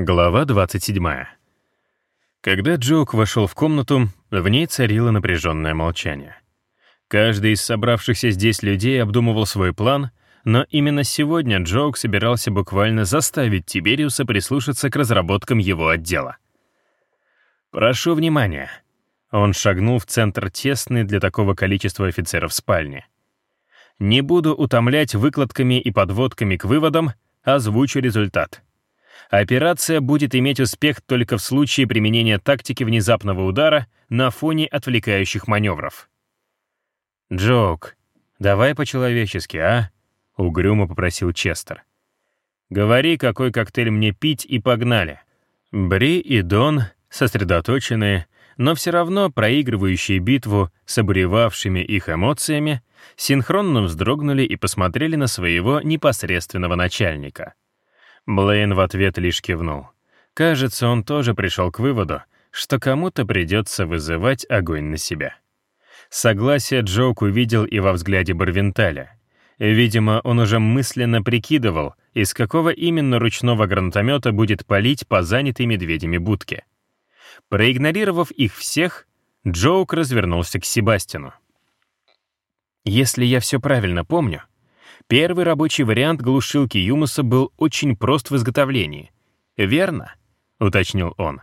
Глава 27. Когда Джоук вошел в комнату, в ней царило напряженное молчание. Каждый из собравшихся здесь людей обдумывал свой план, но именно сегодня Джоук собирался буквально заставить Тибериуса прислушаться к разработкам его отдела. «Прошу внимания». Он шагнул в центр тесной для такого количества офицеров спальни. «Не буду утомлять выкладками и подводками к выводам, озвучу результат». Операция будет иметь успех только в случае применения тактики внезапного удара на фоне отвлекающих маневров. «Джок, давай по-человечески, а?» — угрюмо попросил Честер. «Говори, какой коктейль мне пить, и погнали». Бри и Дон, сосредоточенные, но все равно проигрывающие битву с обуревавшими их эмоциями, синхронно вздрогнули и посмотрели на своего непосредственного начальника — Блейн в ответ лишь кивнул. Кажется, он тоже пришел к выводу, что кому-то придется вызывать огонь на себя. Согласие Джоук увидел и во взгляде Барвенталя. Видимо, он уже мысленно прикидывал, из какого именно ручного гранатомета будет палить по занятой медведями будке. Проигнорировав их всех, Джоук развернулся к Себастину. «Если я все правильно помню, Первый рабочий вариант глушилки Юмуса был очень прост в изготовлении. «Верно?» — уточнил он.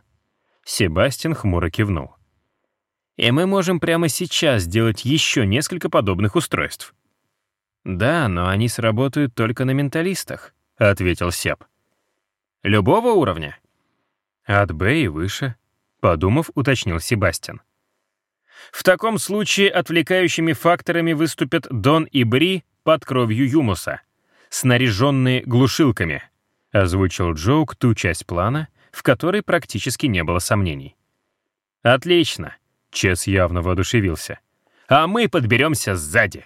Себастьян хмуро кивнул. «И мы можем прямо сейчас сделать еще несколько подобных устройств». «Да, но они сработают только на менталистах», — ответил Себ. «Любого уровня?» «От Б и выше», — подумав, уточнил Себастьян. В таком случае отвлекающими факторами выступят Дон и Бри под кровью Юмуса, снаряженные глушилками, озвучил Джоук ту часть плана, в которой практически не было сомнений. «Отлично», — Чес явно воодушевился. «А мы подберемся сзади».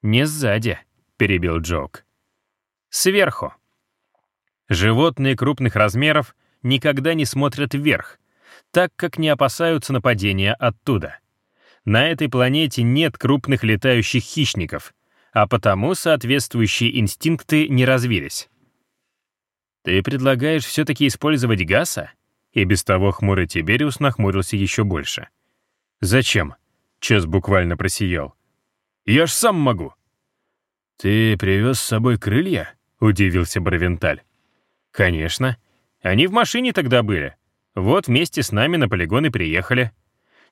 «Не сзади», — перебил Джоук. «Сверху». Животные крупных размеров никогда не смотрят вверх, так как не опасаются нападения оттуда. На этой планете нет крупных летающих хищников, а потому соответствующие инстинкты не развились. «Ты предлагаешь все-таки использовать Гаса?» И без того хмурый Тибериус нахмурился еще больше. «Зачем?» — Чес буквально просиял. «Я ж сам могу!» «Ты привез с собой крылья?» — удивился Бравенталь. «Конечно. Они в машине тогда были. Вот вместе с нами на полигон и приехали».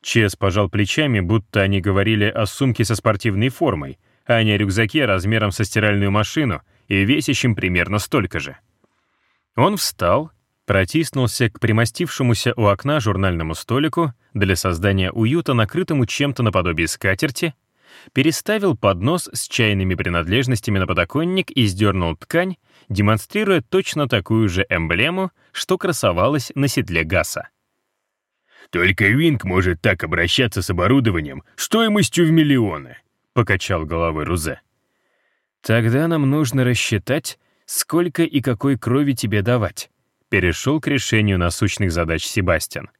Чес пожал плечами, будто они говорили о сумке со спортивной формой, а не рюкзаке размером со стиральную машину и весящим примерно столько же. Он встал, протиснулся к примостившемуся у окна журнальному столику для создания уюта, накрытому чем-то наподобие скатерти, переставил поднос с чайными принадлежностями на подоконник и сдернул ткань, демонстрируя точно такую же эмблему, что красовалась на седле Гаса. «Только Винк может так обращаться с оборудованием стоимостью в миллионы», покачал головой Рузе. «Тогда нам нужно рассчитать, сколько и какой крови тебе давать», перешел к решению насущных задач Себастьян.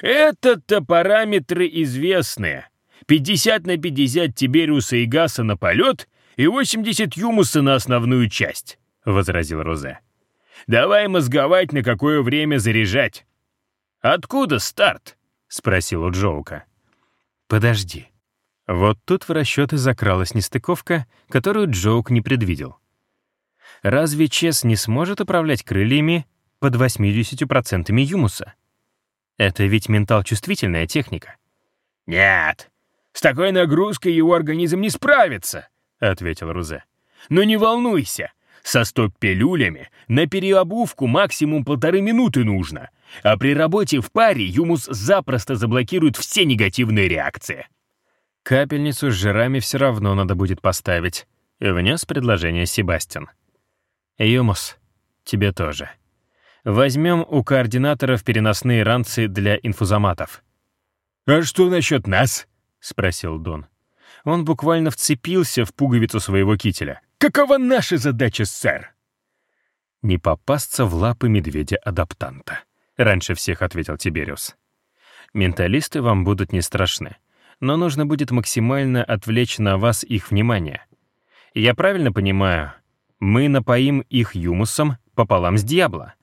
«Это-то параметры известные. 50 на 50 Тибериуса и Гаса на полет и 80 Юмуса на основную часть», — возразил Розе. «Давай мозговать, на какое время заряжать». «Откуда старт?» — спросил у Джоука. «Подожди», вот тут в расчеты закралась нестыковка, которую Джоук не предвидел. Разве Чес не сможет управлять крыльями под 80% юмуса? Это ведь ментал-чувствительная техника. «Нет, с такой нагрузкой его организм не справится», — ответил Рузе. «Но не волнуйся, со стоп-пилюлями на переобувку максимум полторы минуты нужно, а при работе в паре юмус запросто заблокирует все негативные реакции». Капельницу с жирами все равно надо будет поставить. Внес предложение Себастьян. Юмус, тебе тоже. Возьмем у координаторов переносные ранцы для инфузоматов. «А что насчет нас?» — спросил Дон. Он буквально вцепился в пуговицу своего кителя. «Какова наша задача, сэр?» «Не попасться в лапы медведя-адаптанта», — раньше всех ответил Тибериус. «Менталисты вам будут не страшны но нужно будет максимально отвлечь на вас их внимание. Я правильно понимаю, мы напоим их юмусом пополам с Диабло.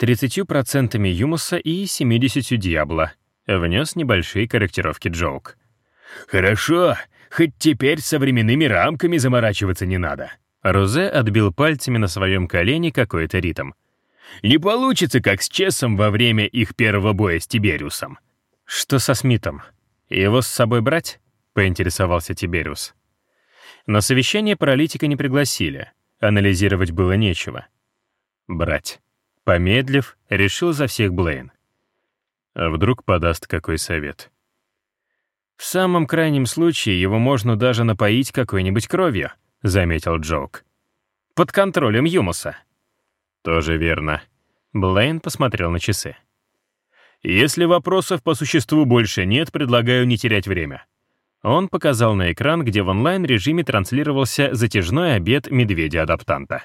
30% юмуса и 70 дьябла. Внес небольшие корректировки Джоук. «Хорошо, хоть теперь со временными рамками заморачиваться не надо». Розе отбил пальцами на своем колене какой-то ритм. «Не получится, как с Чессом во время их первого боя с Тибериусом». «Что со Смитом? Его с собой брать?» — поинтересовался Тибериус. На совещание паралитика не пригласили, анализировать было нечего. Брать. Помедлив, решил за всех Блейн. А вдруг подаст какой совет? В самом крайнем случае его можно даже напоить какой-нибудь кровью, заметил Джоук. Под контролем Юмуса. Тоже верно. Блейн посмотрел на часы. Если вопросов по существу больше нет, предлагаю не терять время. Он показал на экран, где в онлайн-режиме транслировался затяжной обед медведя-адаптанта.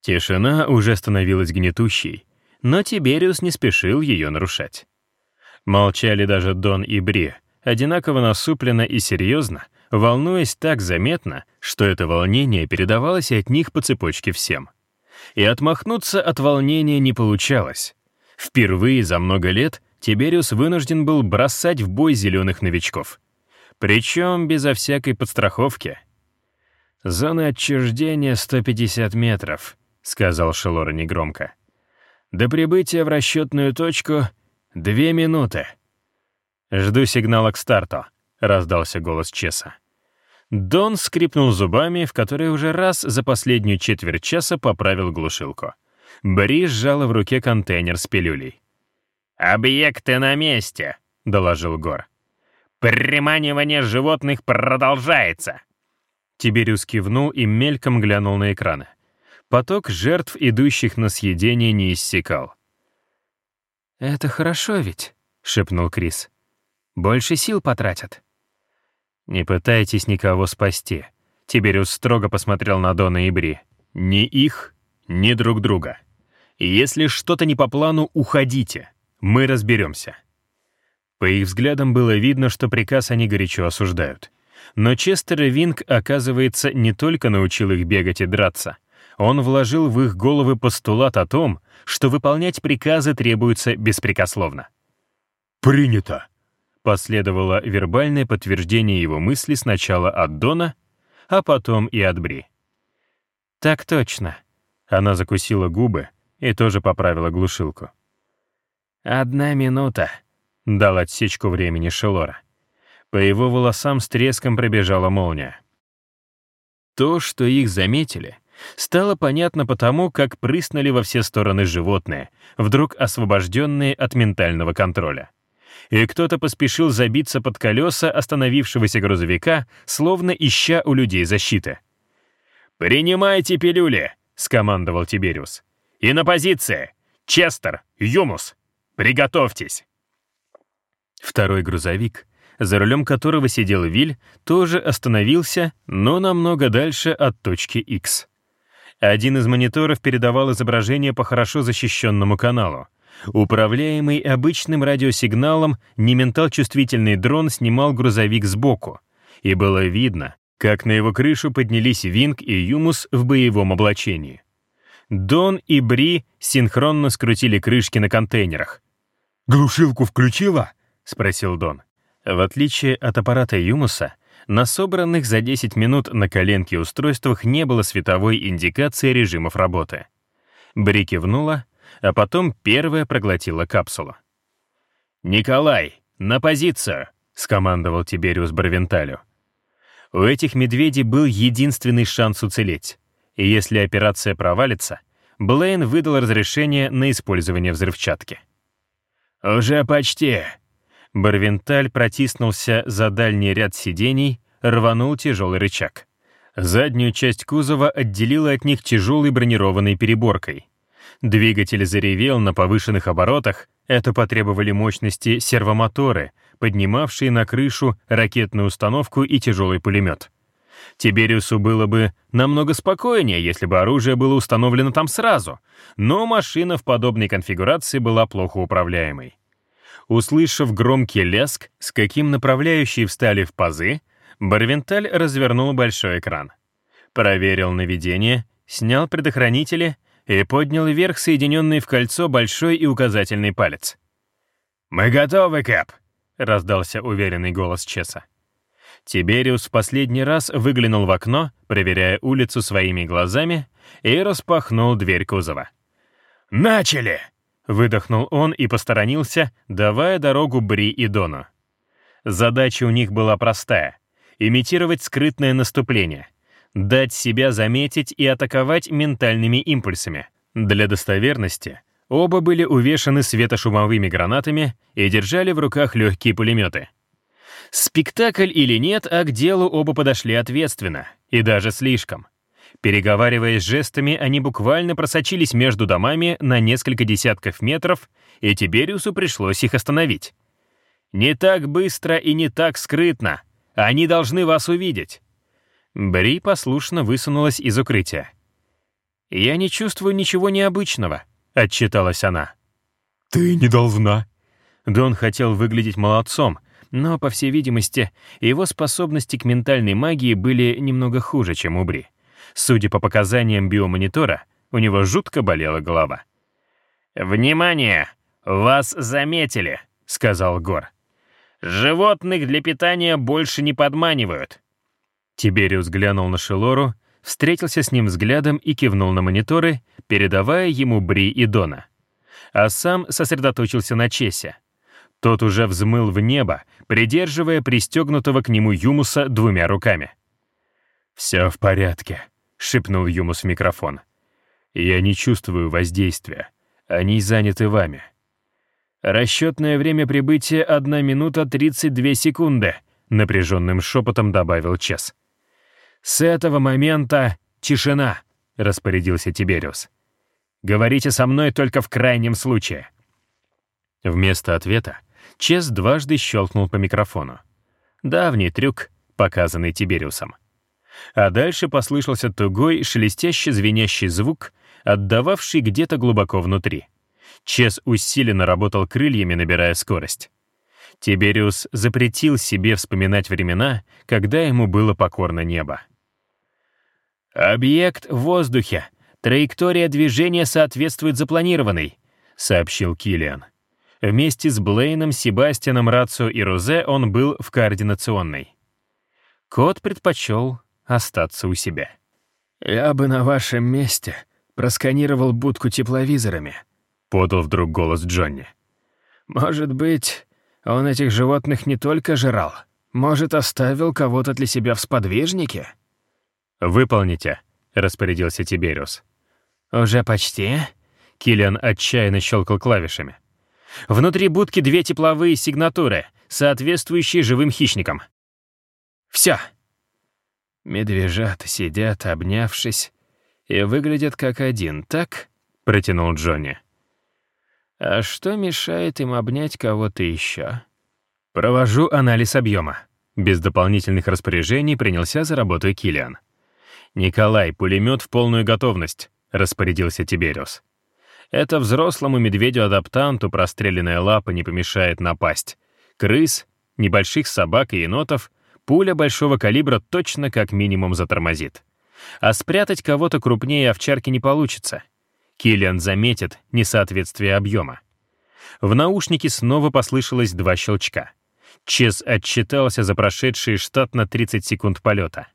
Тишина уже становилась гнетущей, но Тибериус не спешил ее нарушать. Молчали даже Дон и Бри, одинаково насупленно и серьезно, волнуясь так заметно, что это волнение передавалось от них по цепочке всем. И отмахнуться от волнения не получалось. Впервые за много лет Тибериус вынужден был бросать в бой зеленых новичков. Причем безо всякой подстраховки. «Зона отчуждения 150 метров», — сказал Шелора негромко. «До прибытия в расчетную точку две минуты». «Жду сигнала к старту», — раздался голос Чеса. Дон скрипнул зубами, в которые уже раз за последнюю четверть часа поправил глушилку. Бри сжала в руке контейнер с пилюлей. «Объекты на месте», — доложил Гор. «Приманивание животных продолжается». Тибериус кивнул и мельком глянул на экраны. Поток жертв, идущих на съедение, не иссякал. «Это хорошо ведь», — шепнул Крис. «Больше сил потратят». «Не пытайтесь никого спасти», — Тибериус строго посмотрел на Дона и Бри. «Ни их, ни друг друга. Если что-то не по плану, уходите. Мы разберемся». По их взглядам было видно, что приказ они горячо осуждают. Но Честер и Винг, оказывается, не только научил их бегать и драться. Он вложил в их головы постулат о том, что выполнять приказы требуется беспрекословно. «Принято!» Последовало вербальное подтверждение его мысли сначала от Дона, а потом и от Бри. «Так точно». Она закусила губы и тоже поправила глушилку. «Одна минута», — дал отсечку времени Шелора. По его волосам с треском пробежала молния. То, что их заметили, стало понятно потому, как прыснули во все стороны животные, вдруг освобожденные от ментального контроля. И кто-то поспешил забиться под колеса остановившегося грузовика, словно ища у людей защиты. «Принимайте пилюли!» — скомандовал Тибериус. «И на позиции! Честер, Юмус!» Приготовьтесь!» Второй грузовик, за рулем которого сидел Виль, тоже остановился, но намного дальше от точки X. Один из мониторов передавал изображение по хорошо защищенному каналу. Управляемый обычным радиосигналом, нементал-чувствительный дрон снимал грузовик сбоку, и было видно, как на его крышу поднялись Винг и Юмус в боевом облачении. Дон и Бри синхронно скрутили крышки на контейнерах. «Глушилку включила?» — спросил Дон. В отличие от аппарата Юмуса, на собранных за 10 минут на коленке устройствах не было световой индикации режимов работы. Бри кивнула, а потом первая проглотила капсулу. «Николай, на позицию!» — скомандовал Тибериус Барвенталю. У этих медведей был единственный шанс уцелеть и если операция провалится, Блейн выдал разрешение на использование взрывчатки. «Уже почти». Барвенталь протиснулся за дальний ряд сидений, рванул тяжелый рычаг. Заднюю часть кузова отделила от них тяжелой бронированной переборкой. Двигатель заревел на повышенных оборотах, это потребовали мощности сервомоторы, поднимавшие на крышу ракетную установку и тяжелый пулемет. Тибериусу было бы намного спокойнее, если бы оружие было установлено там сразу, но машина в подобной конфигурации была плохо управляемой. Услышав громкий лязг, с каким направляющие встали в пазы, Барвенталь развернул большой экран. Проверил наведение, снял предохранители, и поднял вверх соединенный в кольцо большой и указательный палец. «Мы готовы, Кэп!» — раздался уверенный голос Чеса. Тибериус в последний раз выглянул в окно, проверяя улицу своими глазами, и распахнул дверь кузова. «Начали!» — выдохнул он и посторонился, давая дорогу Бри и Дону. Задача у них была простая — имитировать скрытное наступление, дать себя заметить и атаковать ментальными импульсами. Для достоверности оба были увешаны светошумовыми гранатами и держали в руках легкие пулеметы. Спектакль или нет, а к делу оба подошли ответственно, и даже слишком. Переговариваясь жестами, они буквально просочились между домами на несколько десятков метров, и Тибериусу пришлось их остановить. «Не так быстро и не так скрытно. Они должны вас увидеть». Бри послушно высунулась из укрытия. «Я не чувствую ничего необычного», — отчиталась она. «Ты не должна». Дон хотел выглядеть молодцом, но, по всей видимости, его способности к ментальной магии были немного хуже, чем у Бри. Судя по показаниям биомонитора, у него жутко болела голова. «Внимание! Вас заметили!» — сказал Гор. «Животных для питания больше не подманивают». Тибериус глянул на Шелору, встретился с ним взглядом и кивнул на мониторы, передавая ему Бри и Дона. А сам сосредоточился на Чесе. Тот уже взмыл в небо, придерживая пристегнутого к нему Юмуса двумя руками. «Все в порядке», — шепнул Юмус в микрофон. «Я не чувствую воздействия. Они заняты вами». «Расчетное время прибытия — 1 минута 32 секунды», — напряженным шепотом добавил Чес. «С этого момента тишина», — распорядился Тибериус. «Говорите со мной только в крайнем случае». Вместо ответа Чес дважды щелкнул по микрофону. Давний трюк, показанный Тибериусом. А дальше послышался тугой, шелестящий звенящий звук, отдававший где-то глубоко внутри. Чес усиленно работал крыльями, набирая скорость. Тибериус запретил себе вспоминать времена, когда ему было покорно небо. «Объект в воздухе. Траектория движения соответствует запланированной», — сообщил Киллиан. Вместе с Блейном, Себастьяном, Рацио и Розе он был в координационной. Кот предпочел остаться у себя. «Я бы на вашем месте просканировал будку тепловизорами», — подал вдруг голос Джонни. «Может быть, он этих животных не только жрал, может, оставил кого-то для себя в сподвижнике?» «Выполните», — распорядился Тибериус. «Уже почти?» Киллиан отчаянно щелкал клавишами. Внутри будки две тепловые сигнатуры, соответствующие живым хищникам. Все. Медвежата сидят, обнявшись, и выглядят как один, так? Протянул Джонни. А что мешает им обнять кого-то еще? Провожу анализ объема. Без дополнительных распоряжений принялся за работу Килиан. «Николай, пулемет в полную готовность», — распорядился Тибериус. Это взрослому медведю-адаптанту простреленная лапа не помешает напасть. Крыс, небольших собак и енотов пуля большого калибра точно как минимум затормозит. А спрятать кого-то крупнее овчарки не получится. Киллиан заметит несоответствие объема. В наушнике снова послышалось два щелчка. Чес отчитался за прошедшие штатно 30 секунд полета.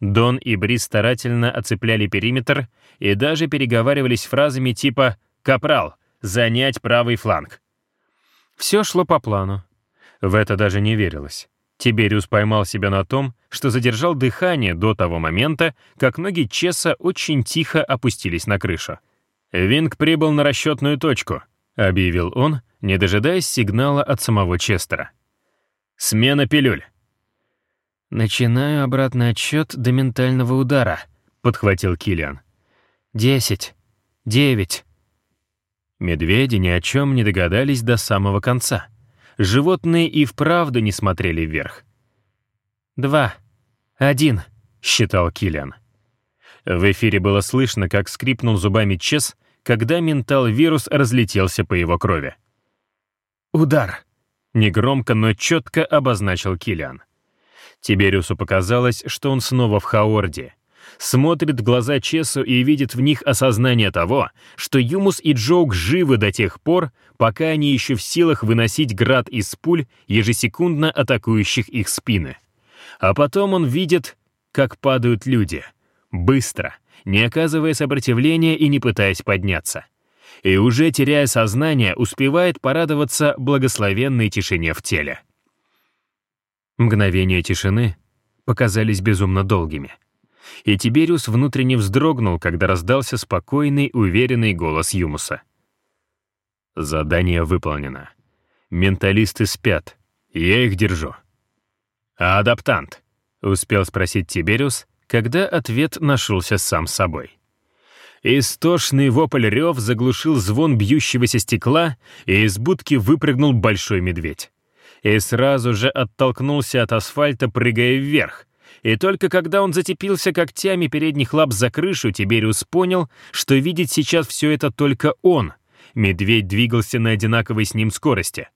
Дон и Брис старательно оцепляли периметр и даже переговаривались фразами типа «Капрал, занять правый фланг». Все шло по плану. В это даже не верилось. Тибериус поймал себя на том, что задержал дыхание до того момента, как ноги Чеса очень тихо опустились на крышу. «Винг прибыл на расчетную точку», — объявил он, не дожидаясь сигнала от самого Честера. «Смена пилюль». «Начинаю обратный отсчет до ментального удара», — подхватил Килиан. «Десять. Девять. Медведи ни о чем не догадались до самого конца. Животные и вправду не смотрели вверх. «Два. Один», — считал Киллиан. В эфире было слышно, как скрипнул зубами Чес, когда ментал-вирус разлетелся по его крови. «Удар!» — негромко, но четко обозначил Киллиан. Тибериусу показалось, что он снова в Хаорде. смотрит в глаза Чесу и видит в них осознание того, что Юмус и Джоук живы до тех пор, пока они еще в силах выносить град из пуль, ежесекундно атакующих их спины. А потом он видит, как падают люди. Быстро, не оказывая сопротивления и не пытаясь подняться. И уже теряя сознание, успевает порадоваться благословенной тишине в теле. Мгновения тишины показались безумно долгими — и Тибериус внутренне вздрогнул, когда раздался спокойный, уверенный голос Юмуса. «Задание выполнено. Менталисты спят. Я их держу». «А адаптант?» — успел спросить Тибериус, когда ответ нашелся сам собой. Истошный вопль рев заглушил звон бьющегося стекла, и из будки выпрыгнул большой медведь. И сразу же оттолкнулся от асфальта, прыгая вверх, и только когда он зацепился когтями передних лап за крышу, Тибериус понял, что видит сейчас все это только он. Медведь двигался на одинаковой с ним скорости.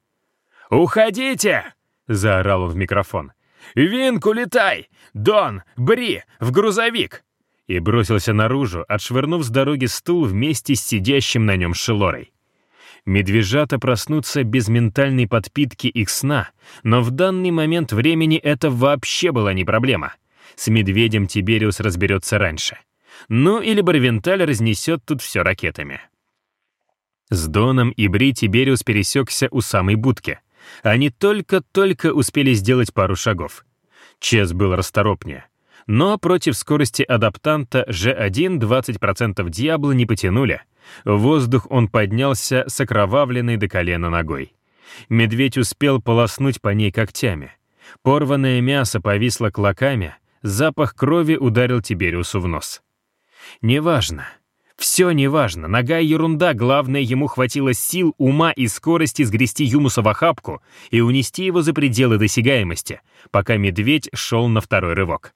«Уходите!» — заорал он в микрофон. «Винк, улетай! Дон, Бри, в грузовик!» И бросился наружу, отшвырнув с дороги стул вместе с сидящим на нем Шелорой. Медвежата проснутся без ментальной подпитки их сна, но в данный момент времени это вообще была не проблема. С медведем Тибериус разберется раньше. Ну или Барвенталь разнесет тут все ракетами. С Доном и Бри Тибериус пересекся у самой будки. Они только-только успели сделать пару шагов. Чес был расторопнее. Но против скорости адаптанта G1 20% Диабло не потянули — в воздух он поднялся с окровавленной до колена ногой. Медведь успел полоснуть по ней когтями. Порванное мясо повисло клоками, запах крови ударил Тибериусу в нос. Неважно. Все неважно, нога ерунда, главное, ему хватило сил, ума и скорости сгрести Юмуса в охапку и унести его за пределы досягаемости, пока медведь шел на второй рывок.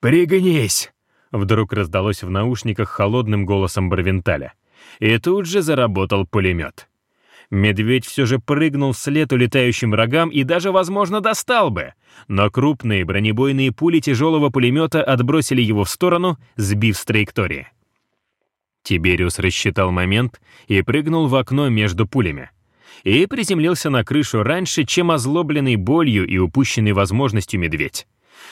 «Пригнись!» Вдруг раздалось в наушниках холодным голосом Барвенталя. И тут же заработал пулемет. Медведь все же прыгнул вслед улетающим врагам и даже, возможно, достал бы. Но крупные бронебойные пули тяжелого пулемета отбросили его в сторону, сбив с траектории. Тибериус рассчитал момент и прыгнул в окно между пулями. И приземлился на крышу раньше, чем озлобленный болью и упущенной возможностью медведь.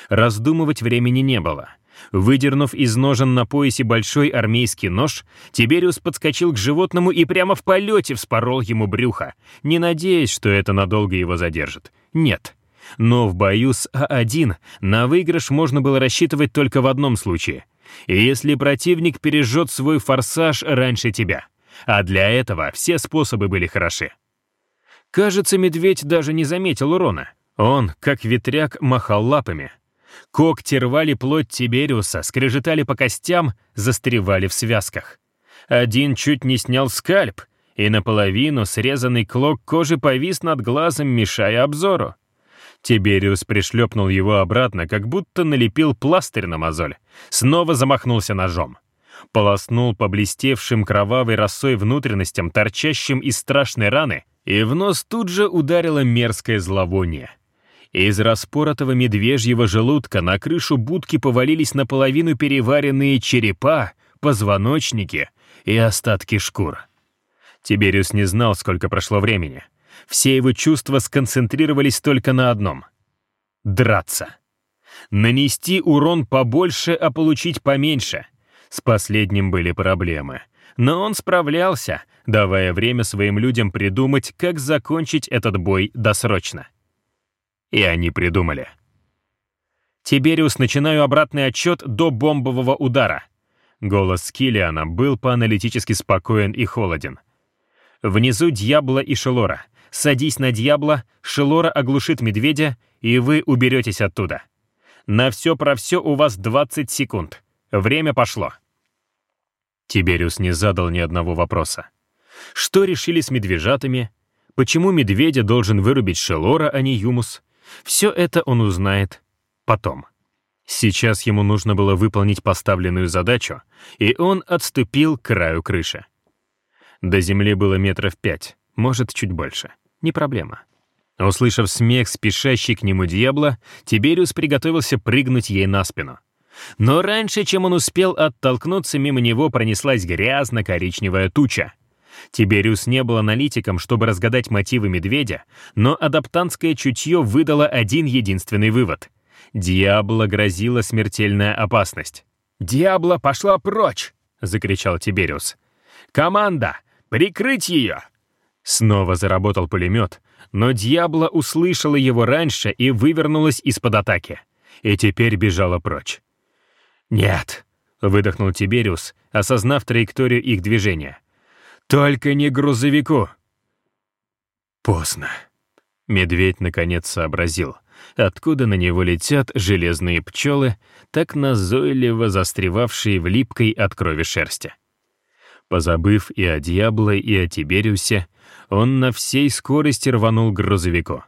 Раздумывать времени не было — Выдернув из ножен на поясе большой армейский нож, Тибериус подскочил к животному и прямо в полете вспорол ему брюхо, не надеясь, что это надолго его задержит. Нет. Но в бою с А1 на выигрыш можно было рассчитывать только в одном случае. Если противник пережжет свой форсаж раньше тебя. А для этого все способы были хороши. Кажется, медведь даже не заметил урона. Он, как ветряк, махал лапами — Когти рвали плоть Тибериуса, скрежетали по костям, застревали в связках. Один чуть не снял скальп, и наполовину срезанный клок кожи повис над глазом, мешая обзору. Тибериус пришлепнул его обратно, как будто налепил пластырь на мозоль. Снова замахнулся ножом. Полоснул по блестевшим кровавой росой внутренностям, торчащим из страшной раны, и в нос тут же ударило мерзкое зловоние — из распоротого медвежьего желудка на крышу будки повалились наполовину переваренные черепа, позвоночники и остатки шкур. Тибериус не знал, сколько прошло времени. Все его чувства сконцентрировались только на одном — драться. Нанести урон побольше, а получить поменьше. С последним были проблемы. Но он справлялся, давая время своим людям придумать, как закончить этот бой досрочно. И они придумали. «Тибериус, начинаю обратный отчет до бомбового удара». Голос Киллиана был по-аналитически спокоен и холоден. «Внизу Дьябло и Шелора. Садись на Дьябло, Шелора оглушит медведя, и вы уберетесь оттуда. На все про все у вас 20 секунд. Время пошло». Тибериус не задал ни одного вопроса. Что решили с медвежатами? Почему медведя должен вырубить Шелора, а не Юмус? Все это он узнает потом. Сейчас ему нужно было выполнить поставленную задачу, и он отступил к краю крыши. До земли было метров пять, может, чуть больше. Не проблема. Услышав смех, спешащий к нему дьявола, Тибериус приготовился прыгнуть ей на спину. Но раньше, чем он успел оттолкнуться, мимо него пронеслась грязно-коричневая туча. Тибериус не был аналитиком, чтобы разгадать мотивы медведя, но адаптантское чутье выдало один единственный вывод. Диабло грозила смертельная опасность. «Диабло пошла прочь!» — закричал Тибериус. «Команда! Прикрыть ее!» Снова заработал пулемет, но Дьябло услышала его раньше и вывернулась из-под атаки. И теперь бежала прочь. «Нет», — выдохнул Тибериус, осознав траекторию их движения. «Только не грузовику!» Поздно. Медведь наконец сообразил, откуда на него летят железные пчелы, так назойливо застревавшие в липкой от крови шерсти. Позабыв и о Дьябло, и о Тибериусе, он на всей скорости рванул к грузовику.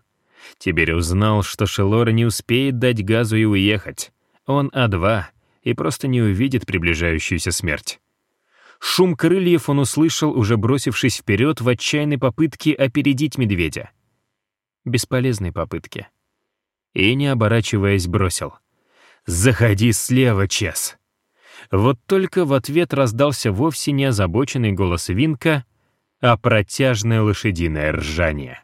Тибериус знал, что Шелора не успеет дать газу и уехать. Он А2 и просто не увидит приближающуюся смерть. Шум крыльев он услышал, уже бросившись вперед в отчаянной попытке опередить медведя. Бесполезной попытки. И, не оборачиваясь, бросил. «Заходи слева, Чес!» Вот только в ответ раздался вовсе не озабоченный голос Винка, а протяжное лошадиное ржание.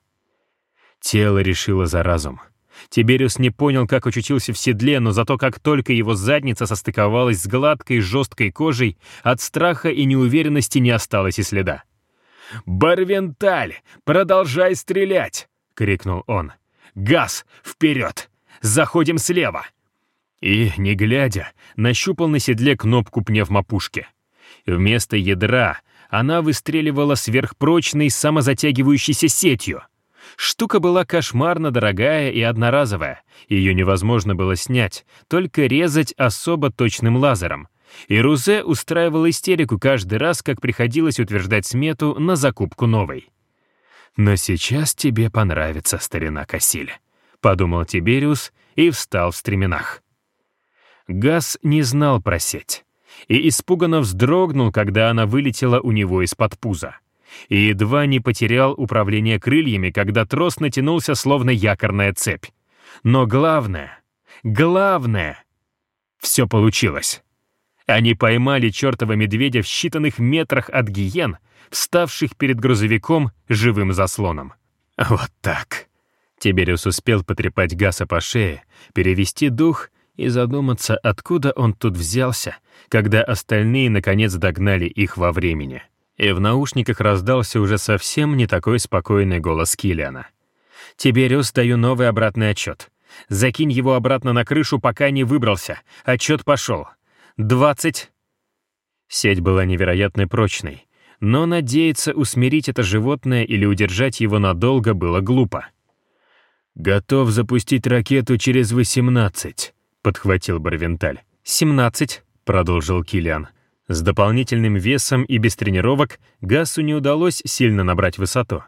Тело решило за разум. Тибериус не понял, как очутился в седле, но зато как только его задница состыковалась с гладкой жесткой кожей, от страха и неуверенности не осталось и следа. «Барвенталь, продолжай стрелять!» — крикнул он. «Газ! Вперед! Заходим слева!» И, не глядя, нащупал на седле кнопку пневмопушки. Вместо ядра она выстреливала сверхпрочной самозатягивающейся сетью. Штука была кошмарно дорогая и одноразовая. Ее невозможно было снять, только резать особо точным лазером. И Рузе устраивал истерику каждый раз, как приходилось утверждать смету на закупку новой. «Но сейчас тебе понравится, старина Кассиль», — подумал Тибериус и встал в стременах. Газ не знал про сеть и испуганно вздрогнул, когда она вылетела у него из-под пуза. И едва не потерял управление крыльями, когда трос натянулся, словно якорная цепь. Но главное, главное, все получилось. Они поймали чертова медведя в считанных метрах от гиен, вставших перед грузовиком живым заслоном. Вот так. Тибериус успел потрепать Гаса по шее, перевести дух и задуматься, откуда он тут взялся, когда остальные наконец догнали их во времени. И в наушниках раздался уже совсем не такой спокойный голос Киллиана. «Тибериус, даю новый обратный отчет. Закинь его обратно на крышу, пока не выбрался. Отчет пошел. Двадцать...» Сеть была невероятно прочной, но надеяться усмирить это животное или удержать его надолго было глупо. «Готов запустить ракету через восемнадцать», — подхватил Барвенталь. «Семнадцать», — продолжил Килиан. С дополнительным весом и без тренировок Гасу не удалось сильно набрать высоту.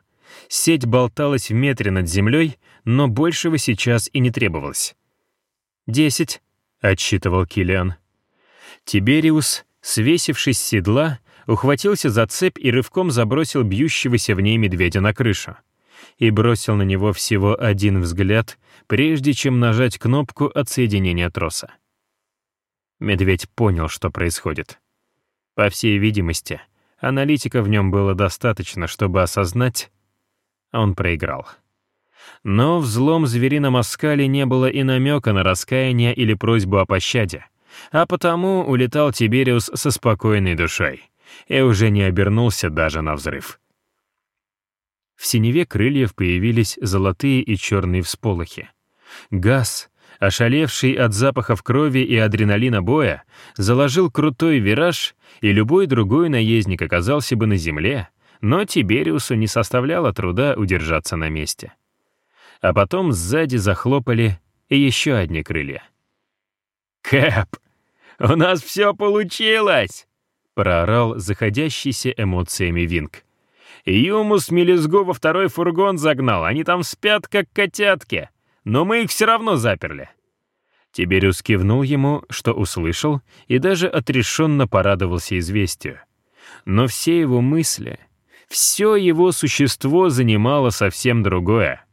Сеть болталась в метре над землей, но большего сейчас и не требовалось. «Десять», — отсчитывал Килиан. Тибериус, свесившись с седла, ухватился за цепь и рывком забросил бьющегося в ней медведя на крышу и бросил на него всего один взгляд, прежде чем нажать кнопку отсоединения троса. Медведь понял, что происходит. По всей видимости, аналитика в нем было достаточно, чтобы осознать, он проиграл. Но в злом зверином оскале не было и намека на раскаяние или просьбу о пощаде, а потому улетал Тибериус со спокойной душой и уже не обернулся даже на взрыв. В синеве крыльев появились золотые и черные всполохи. Газ, ошалевший от запахов крови и адреналина боя, заложил крутой вираж, и любой другой наездник оказался бы на земле, но Тибериусу не составляло труда удержаться на месте. А потом сзади захлопали и еще одни крылья. «Кэп, у нас все получилось!» — проорал заходящийся эмоциями Винг. Юмус Мелезго во второй фургон загнал, они там спят, как котятки. Но мы их все равно заперли». Тиберюс кивнул ему, что услышал, и даже отрешенно порадовался известию. Но все его мысли, все его существо занимало совсем другое.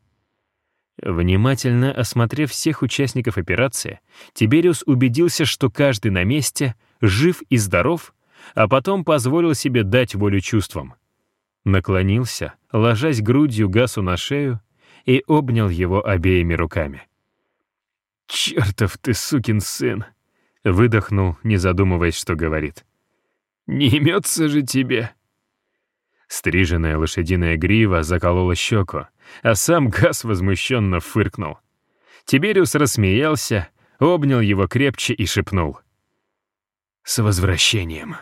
Внимательно осмотрев всех участников операции, Тибериус убедился, что каждый на месте, жив и здоров, а потом позволил себе дать волю чувствам. Наклонился, ложась грудью Гасу на шею, и обнял его обеими руками. «Чертов ты, сукин сын!» — выдохнул, не задумываясь, что говорит. «Не имется же тебе!» Стриженная лошадиная грива заколола щеку, а сам Гас возмущенно фыркнул. Тибериус рассмеялся, обнял его крепче и шепнул. «С возвращением!»